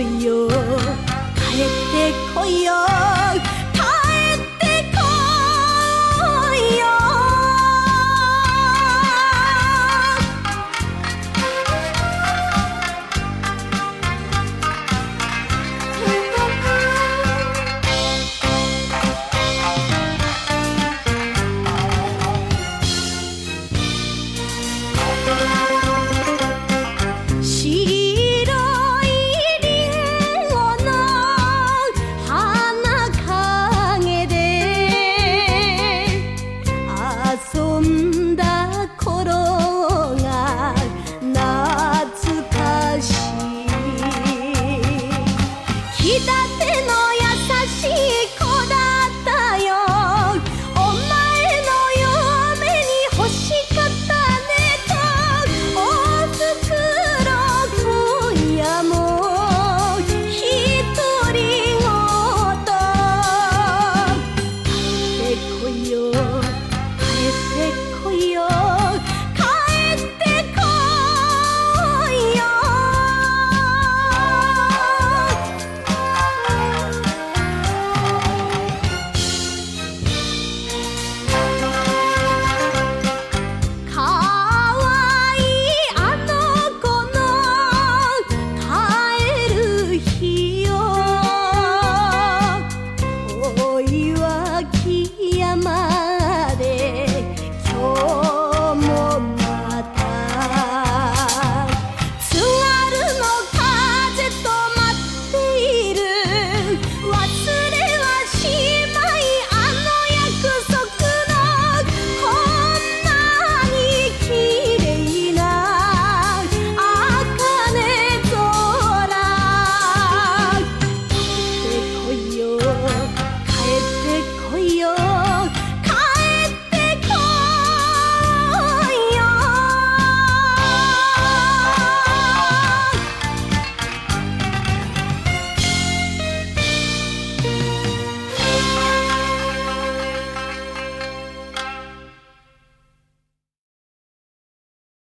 いよ。帰ってこいよ。なつだかしい。